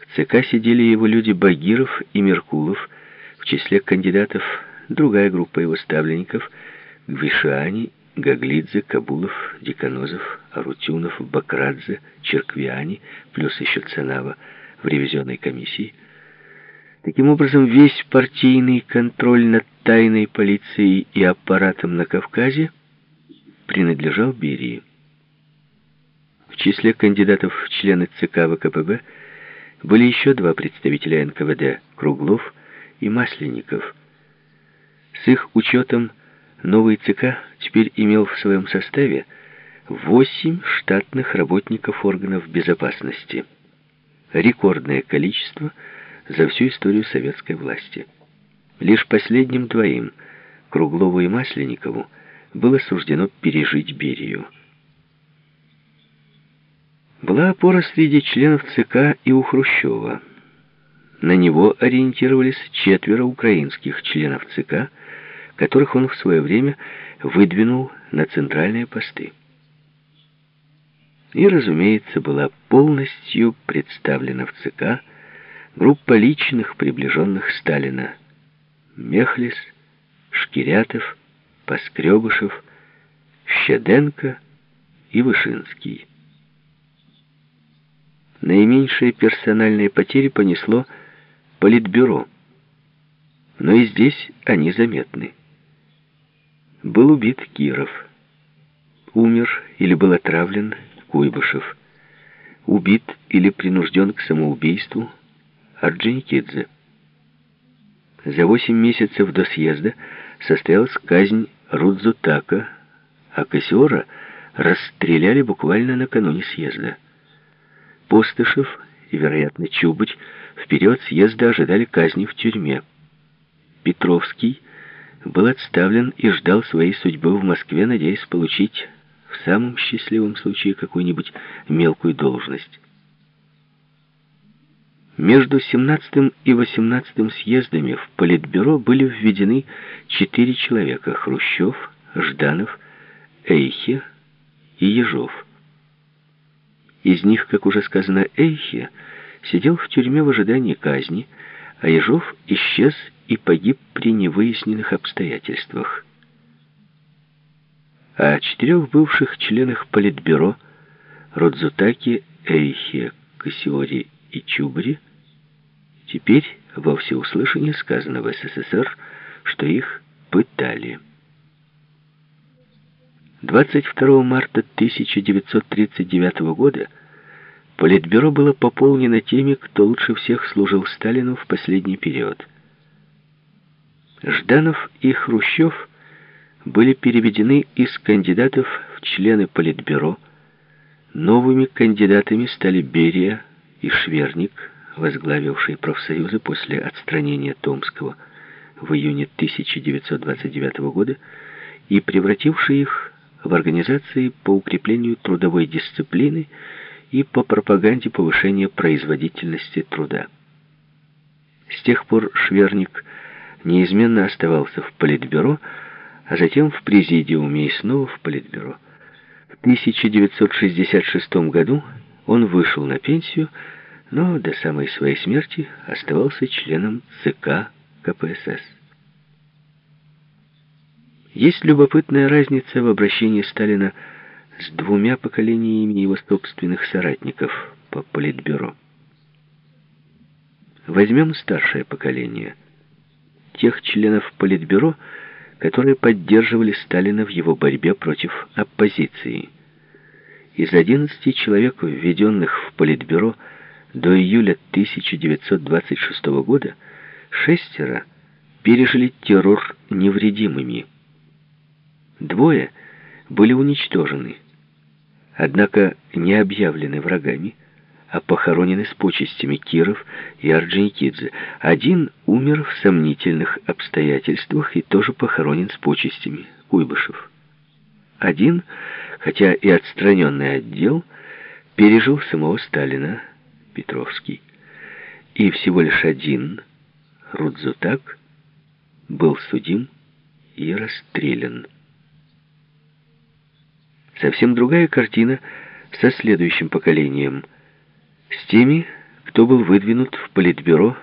В ЦК сидели его люди Багиров и Меркулов, в числе кандидатов другая группа его ставленников Гвишани, Гаглидзе, Кабулов, Деканозов, Арутюнов, Бакрадзе, Черквиани, плюс еще Цанава в ревизионной комиссии. Таким образом, весь партийный контроль над тайной полицией и аппаратом на Кавказе принадлежал Берии. В числе кандидатов в члены ЦК ВКПБ были еще два представителя НКВД – Круглов и Масленников. С их учетом новый ЦК теперь имел в своем составе восемь штатных работников органов безопасности. Рекордное количество за всю историю советской власти. Лишь последним двоим, Круглову и Масленникову, было суждено пережить Берию. Была опора среди членов ЦК и у Хрущева. На него ориентировались четверо украинских членов ЦК, которых он в свое время выдвинул на центральные посты. И, разумеется, была полностью представлена в ЦК группа личных приближенных Сталина Мехлис, Шкирятов, Поскребышев, Щеденко и Вышинский. Наименьшие персональные потери понесло Политбюро, но и здесь они заметны. Был убит Киров, умер или был отравлен Куйбышев, убит или принужден к самоубийству Орджоникидзе. За восемь месяцев до съезда состоялась казнь Рудзутака, а Кассиора расстреляли буквально накануне съезда. Постышев и, вероятно, Чубыч в период съезда ожидали казни в тюрьме. Петровский был отставлен и ждал своей судьбы в Москве, надеясь получить в самом счастливом случае какую-нибудь мелкую должность. Между 17 и 18 съездами в Политбюро были введены четыре человека – Хрущев, Жданов, Эйхе и Ежов. Из них, как уже сказано, Эйхе сидел в тюрьме в ожидании казни, а Ежов исчез и погиб при невыясненных обстоятельствах. А четырех бывших членах Политбюро Родзутаки, Эйхе, Кассиори и Чубри теперь во всеуслышание сказано в СССР, что их пытали. 22 марта 1939 года Политбюро было пополнено теми, кто лучше всех служил Сталину в последний период. Жданов и Хрущев были переведены из кандидатов в члены Политбюро. Новыми кандидатами стали Берия и Шверник, возглавивший профсоюзы после отстранения Томского в июне 1929 года и превративший их в организации по укреплению трудовой дисциплины и по пропаганде повышения производительности труда. С тех пор Шверник неизменно оставался в Политбюро, а затем в Президиуме и снова в Политбюро. В 1966 году он вышел на пенсию, но до самой своей смерти оставался членом ЦК КПСС. Есть любопытная разница в обращении Сталина с двумя поколениями его собственных соратников по Политбюро. Возьмем старшее поколение, тех членов Политбюро, которые поддерживали Сталина в его борьбе против оппозиции. Из 11 человек, введенных в Политбюро до июля 1926 года, шестеро пережили террор невредимыми. Двое были уничтожены, однако не объявлены врагами, а похоронены с почестями Киров и Орджоникидзе. Один умер в сомнительных обстоятельствах и тоже похоронен с почестями Куйбышев. Один, хотя и отстраненный отдел, пережил самого Сталина, Петровский. И всего лишь один, Рудзутак, был судим и расстрелян. Совсем другая картина со следующим поколением. С теми, кто был выдвинут в политбюро